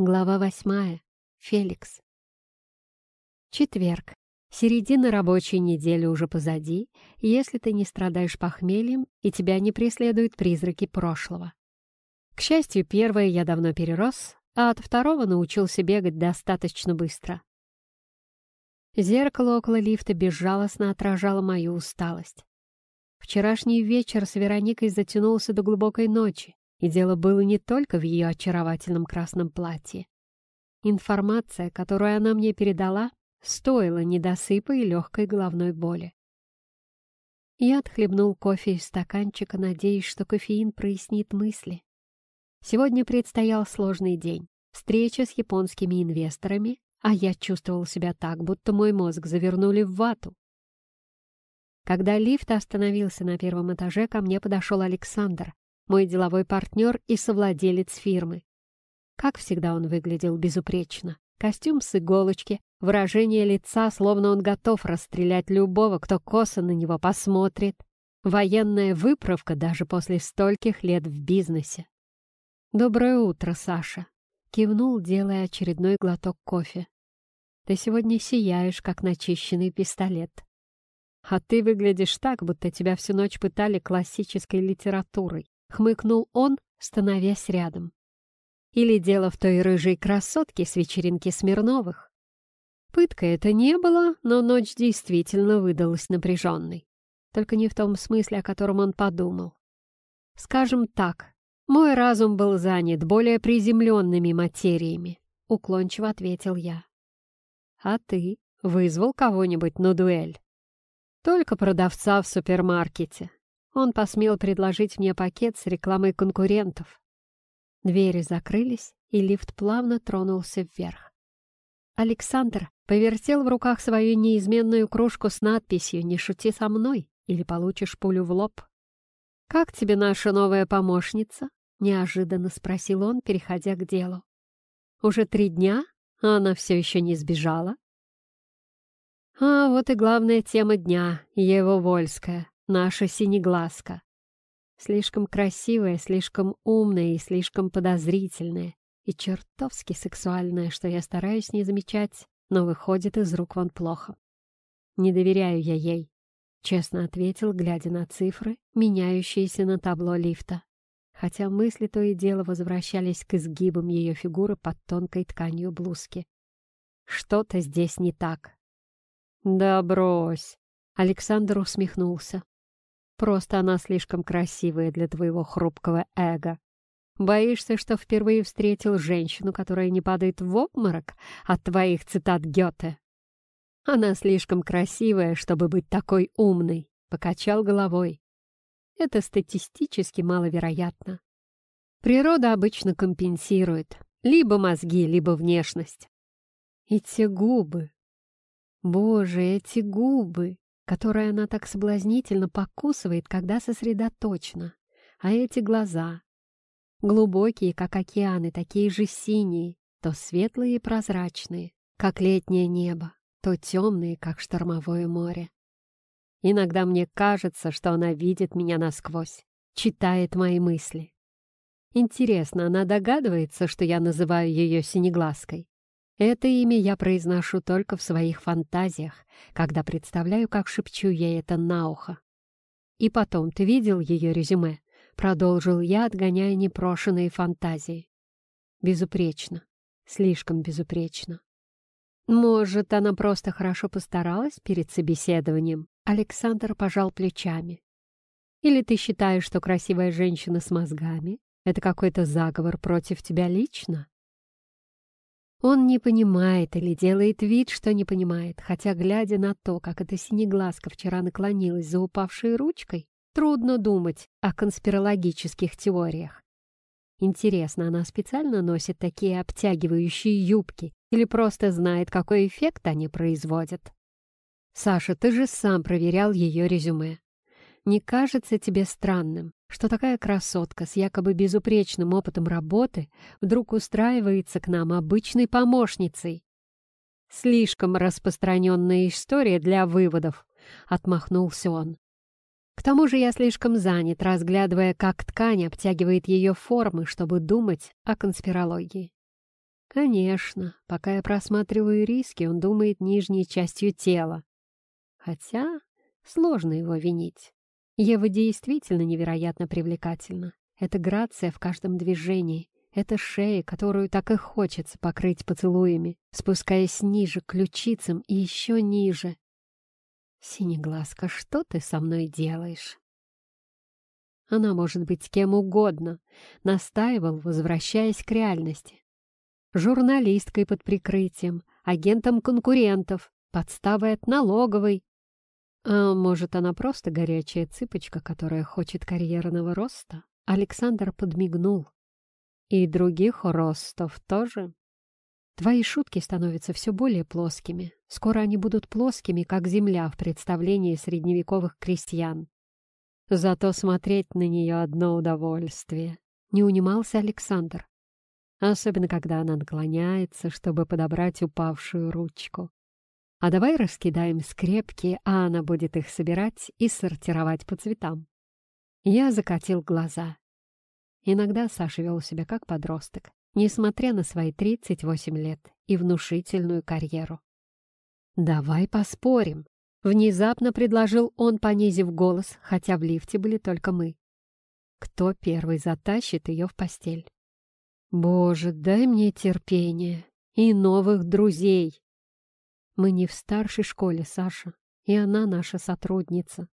Глава восьмая. Феликс. Четверг. Середина рабочей недели уже позади, если ты не страдаешь похмельем и тебя не преследуют призраки прошлого. К счастью, первое я давно перерос, а от второго научился бегать достаточно быстро. Зеркало около лифта безжалостно отражало мою усталость. Вчерашний вечер с Вероникой затянулся до глубокой ночи, и дело было не только в ее очаровательном красном платье. Информация, которую она мне передала, стоила недосыпа и легкой головной боли. Я отхлебнул кофе из стаканчика, надеясь, что кофеин прояснит мысли. Сегодня предстоял сложный день. Встреча с японскими инвесторами, а я чувствовал себя так, будто мой мозг завернули в вату. Когда лифт остановился на первом этаже, ко мне подошел Александр, мой деловой партнер и совладелец фирмы. Как всегда он выглядел безупречно. Костюм с иголочки, выражение лица, словно он готов расстрелять любого, кто косо на него посмотрит. Военная выправка даже после стольких лет в бизнесе. «Доброе утро, Саша!» — кивнул, делая очередной глоток кофе. «Ты сегодня сияешь, как начищенный пистолет. А ты выглядишь так, будто тебя всю ночь пытали классической литературой. — хмыкнул он, становясь рядом. «Или дело в той рыжей красотке с вечеринки Смирновых?» Пытка это не было, но ночь действительно выдалась напряженной. Только не в том смысле, о котором он подумал. Скажем так, мой разум был занят более приземленными материями, уклончиво ответил я. А ты вызвал кого-нибудь на дуэль? Только продавца в супермаркете. Он посмел предложить мне пакет с рекламой конкурентов. Двери закрылись, и лифт плавно тронулся вверх. Александр повертел в руках свою неизменную кружку с надписью «Не шути со мной, или получишь пулю в лоб». «Как тебе наша новая помощница?» — неожиданно спросил он, переходя к делу. «Уже три дня, а она все еще не сбежала?» «А вот и главная тема дня, его Вольская наша синеглазка. Слишком красивая, слишком умная и слишком подозрительная, и чертовски сексуальная, что я стараюсь не замечать, но выходит из рук вон плохо. Не доверяю я ей, честно ответил, глядя на цифры, меняющиеся на табло лифта. Хотя мысли то и дело возвращались к изгибам ее фигуры под тонкой тканью блузки. Что-то здесь не так. «Да брось!» Александр усмехнулся. Просто она слишком красивая для твоего хрупкого эго. Боишься, что впервые встретил женщину, которая не падает в обморок от твоих цитат Гёте? Она слишком красивая, чтобы быть такой умной, — покачал головой. Это статистически маловероятно. Природа обычно компенсирует либо мозги, либо внешность. И те губы. Боже, эти губы! Которое она так соблазнительно покусывает, когда сосредоточена. А эти глаза, глубокие, как океаны, такие же синие, то светлые и прозрачные, как летнее небо, то темные, как штормовое море. Иногда мне кажется, что она видит меня насквозь, читает мои мысли. Интересно, она догадывается, что я называю ее синеглазкой? Это имя я произношу только в своих фантазиях, когда представляю, как шепчу ей это на ухо. И потом, ты видел ее резюме? Продолжил я, отгоняя непрошенные фантазии. Безупречно. Слишком безупречно. Может, она просто хорошо постаралась перед собеседованием? Александр пожал плечами. Или ты считаешь, что красивая женщина с мозгами — это какой-то заговор против тебя лично? Он не понимает или делает вид, что не понимает, хотя, глядя на то, как эта синеглазка вчера наклонилась за упавшей ручкой, трудно думать о конспирологических теориях. Интересно, она специально носит такие обтягивающие юбки или просто знает, какой эффект они производят? Саша, ты же сам проверял ее резюме. Не кажется тебе странным, что такая красотка с якобы безупречным опытом работы вдруг устраивается к нам обычной помощницей? Слишком распространенная история для выводов, отмахнулся он. К тому же я слишком занят, разглядывая, как ткань обтягивает ее формы, чтобы думать о конспирологии. Конечно, пока я просматриваю риски, он думает нижней частью тела. Хотя сложно его винить. Ева действительно невероятно привлекательна. Это грация в каждом движении. Это шея, которую так и хочется покрыть поцелуями, спускаясь ниже, к ключицам и еще ниже. «Синеглазка, что ты со мной делаешь?» Она может быть кем угодно, настаивал, возвращаясь к реальности. Журналисткой под прикрытием, агентом конкурентов, подставой от налоговой. А может, она просто горячая цыпочка, которая хочет карьерного роста? Александр подмигнул. И других ростов тоже. Твои шутки становятся все более плоскими. Скоро они будут плоскими, как земля в представлении средневековых крестьян. Зато смотреть на нее одно удовольствие. Не унимался Александр. Особенно, когда она наклоняется, чтобы подобрать упавшую ручку. А давай раскидаем скрепки, а она будет их собирать и сортировать по цветам. Я закатил глаза. Иногда Саша вел себя как подросток, несмотря на свои 38 лет и внушительную карьеру. «Давай поспорим», Внезапно предложил он, понизив голос, хотя в лифте были только мы. Кто первый затащит ее в постель? Боже, дай мне терпение и новых друзей. Мы не в старшей школе, Саша, и она наша сотрудница.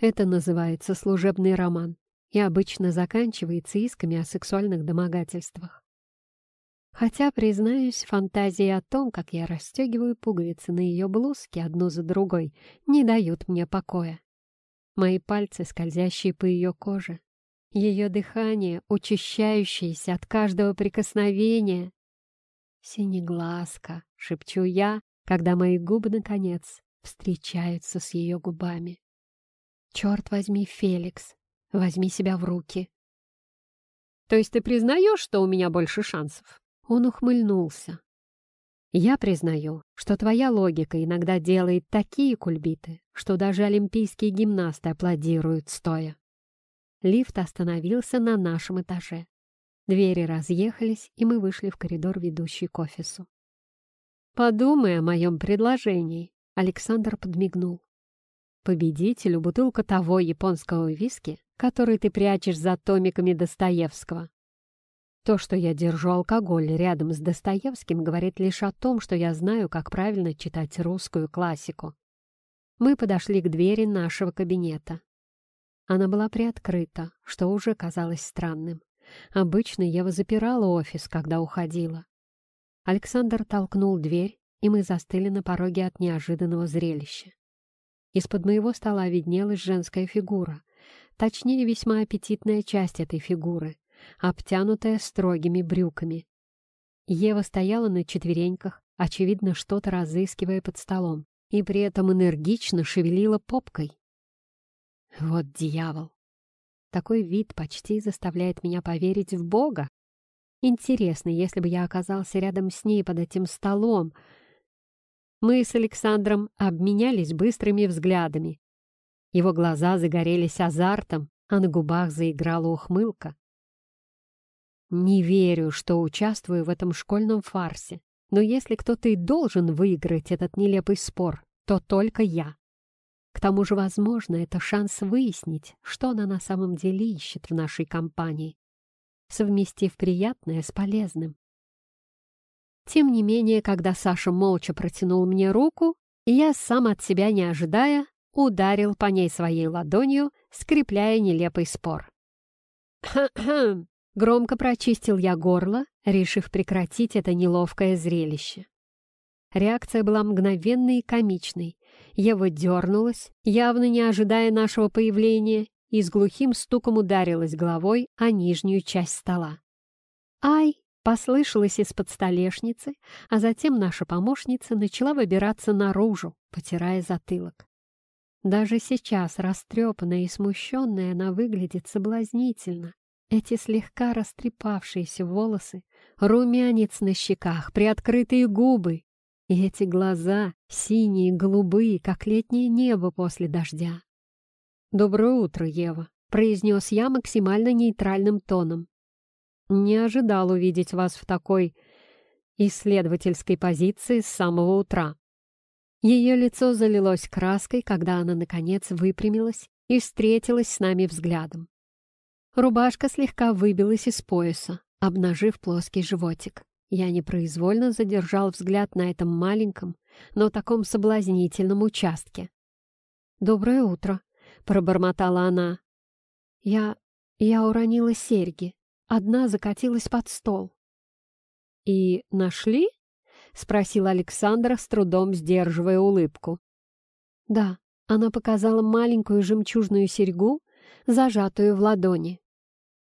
Это называется служебный роман и обычно заканчивается исками о сексуальных домогательствах. Хотя, признаюсь, фантазии о том, как я расстегиваю пуговицы на ее блузке одну за другой, не дают мне покоя. Мои пальцы, скользящие по ее коже, ее дыхание, учащающееся от каждого прикосновения. «Синеглазка», — шепчу я, когда мои губы, наконец, встречаются с ее губами. «Черт возьми, Феликс, возьми себя в руки». «То есть ты признаешь, что у меня больше шансов?» Он ухмыльнулся. «Я признаю, что твоя логика иногда делает такие кульбиты, что даже олимпийские гимнасты аплодируют стоя». Лифт остановился на нашем этаже. Двери разъехались, и мы вышли в коридор, ведущий к офису. «Подумай о моем предложении», — Александр подмигнул. «Победителю бутылка того японского виски, который ты прячешь за томиками Достоевского. То, что я держу алкоголь рядом с Достоевским, говорит лишь о том, что я знаю, как правильно читать русскую классику. Мы подошли к двери нашего кабинета. Она была приоткрыта, что уже казалось странным. Обычно Ева запирала офис, когда уходила. Александр толкнул дверь, и мы застыли на пороге от неожиданного зрелища. Из-под моего стола виднелась женская фигура, точнее, весьма аппетитная часть этой фигуры, обтянутая строгими брюками. Ева стояла на четвереньках, очевидно, что-то разыскивая под столом, и при этом энергично шевелила попкой. Вот дьявол! Такой вид почти заставляет меня поверить в Бога. Интересно, если бы я оказался рядом с ней под этим столом. Мы с Александром обменялись быстрыми взглядами. Его глаза загорелись азартом, а на губах заиграла ухмылка. Не верю, что участвую в этом школьном фарсе. Но если кто-то и должен выиграть этот нелепый спор, то только я. К тому же, возможно, это шанс выяснить, что она на самом деле ищет в нашей компании, совместив приятное с полезным. Тем не менее, когда Саша молча протянул мне руку, я, сам от себя не ожидая, ударил по ней своей ладонью, скрепляя нелепый спор. Громко прочистил я горло, решив прекратить это неловкое зрелище. Реакция была мгновенной и комичной. Ева дернулась, явно не ожидая нашего появления, и с глухим стуком ударилась головой о нижнюю часть стола. «Ай!» — послышалось из-под столешницы, а затем наша помощница начала выбираться наружу, потирая затылок. Даже сейчас, растрепанная и смущенная, она выглядит соблазнительно. Эти слегка растрепавшиеся волосы, румянец на щеках, приоткрытые губы и эти глаза, синие, голубые, как летнее небо после дождя. «Доброе утро, Ева», — произнес я максимально нейтральным тоном. «Не ожидал увидеть вас в такой... исследовательской позиции с самого утра. Ее лицо залилось краской, когда она, наконец, выпрямилась и встретилась с нами взглядом. Рубашка слегка выбилась из пояса, обнажив плоский животик. Я непроизвольно задержал взгляд на этом маленьком, но таком соблазнительном участке. «Доброе утро», — пробормотала она. «Я... я уронила серьги. Одна закатилась под стол». «И нашли?» — спросил Александра, с трудом сдерживая улыбку. «Да», — она показала маленькую жемчужную серьгу, зажатую в ладони.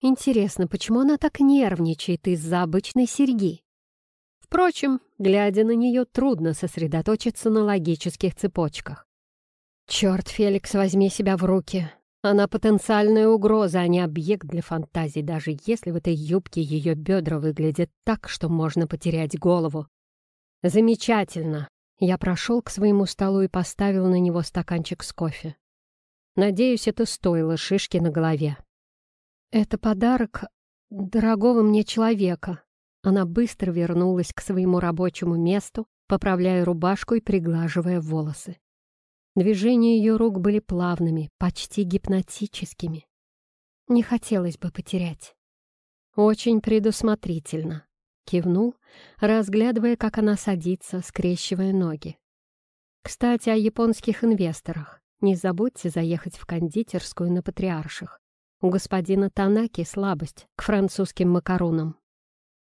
Интересно, почему она так нервничает из-за обычной серьги? Впрочем, глядя на нее, трудно сосредоточиться на логических цепочках. Черт, Феликс, возьми себя в руки. Она потенциальная угроза, а не объект для фантазий, даже если в этой юбке ее бедра выглядят так, что можно потерять голову. Замечательно. Я прошел к своему столу и поставил на него стаканчик с кофе. Надеюсь, это стоило шишки на голове. «Это подарок дорогого мне человека». Она быстро вернулась к своему рабочему месту, поправляя рубашку и приглаживая волосы. Движения ее рук были плавными, почти гипнотическими. Не хотелось бы потерять. Очень предусмотрительно. Кивнул, разглядывая, как она садится, скрещивая ноги. Кстати, о японских инвесторах. Не забудьте заехать в кондитерскую на Патриарших. У господина Танаки слабость к французским макаронам.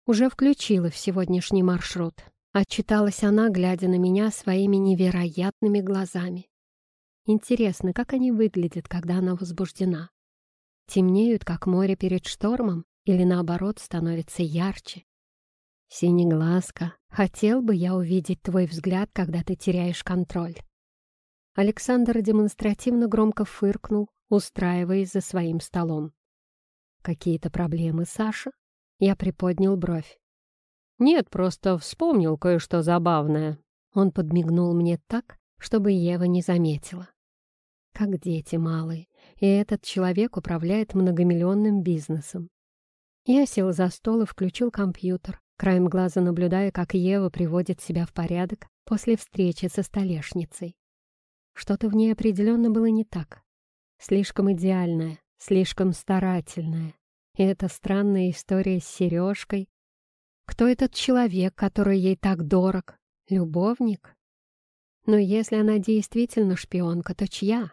Уже включила в сегодняшний маршрут. Отчиталась она, глядя на меня своими невероятными глазами. Интересно, как они выглядят, когда она возбуждена? Темнеют, как море перед штормом, или наоборот, становятся ярче? Синеглазка, хотел бы я увидеть твой взгляд, когда ты теряешь контроль. Александр демонстративно громко фыркнул, устраиваясь за своим столом. «Какие-то проблемы, Саша?» Я приподнял бровь. «Нет, просто вспомнил кое-что забавное». Он подмигнул мне так, чтобы Ева не заметила. Как дети малые, и этот человек управляет многомиллионным бизнесом. Я сел за стол и включил компьютер, краем глаза наблюдая, как Ева приводит себя в порядок после встречи со столешницей. Что-то в ней определенно было не так. Слишком идеальная, слишком старательная. И эта странная история с сережкой. Кто этот человек, который ей так дорог? Любовник? Но если она действительно шпионка, то чья?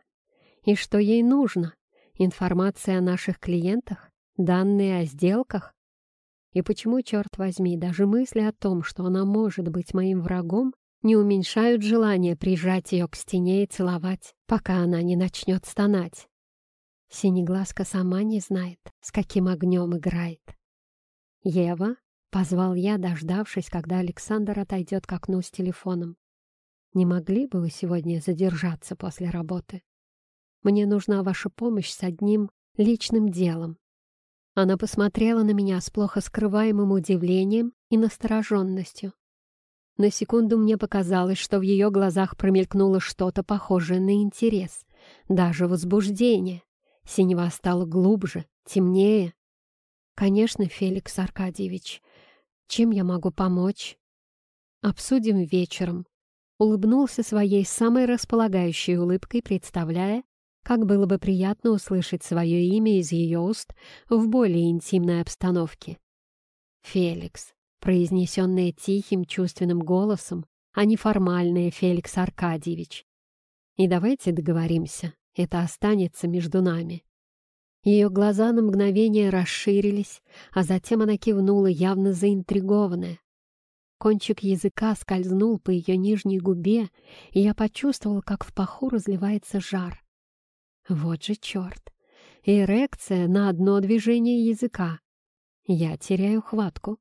И что ей нужно? Информация о наших клиентах? Данные о сделках? И почему, черт возьми, даже мысли о том, что она может быть моим врагом, не уменьшают желание прижать ее к стене и целовать, пока она не начнет стонать. Синеглазка сама не знает, с каким огнем играет. «Ева?» — позвал я, дождавшись, когда Александр отойдет к окну с телефоном. «Не могли бы вы сегодня задержаться после работы? Мне нужна ваша помощь с одним личным делом». Она посмотрела на меня с плохо скрываемым удивлением и настороженностью. На секунду мне показалось, что в ее глазах промелькнуло что-то похожее на интерес, даже возбуждение. Синева стала глубже, темнее. «Конечно, Феликс Аркадьевич, чем я могу помочь?» «Обсудим вечером», — улыбнулся своей самой располагающей улыбкой, представляя, как было бы приятно услышать свое имя из ее уст в более интимной обстановке. «Феликс, произнесенное тихим чувственным голосом, а не формальное Феликс Аркадьевич. И давайте договоримся, это останется между нами. Ее глаза на мгновение расширились, а затем она кивнула, явно заинтригованная. Кончик языка скользнул по ее нижней губе, и я почувствовал, как в паху разливается жар. Вот же черт! Эрекция на одно движение языка. Я теряю хватку.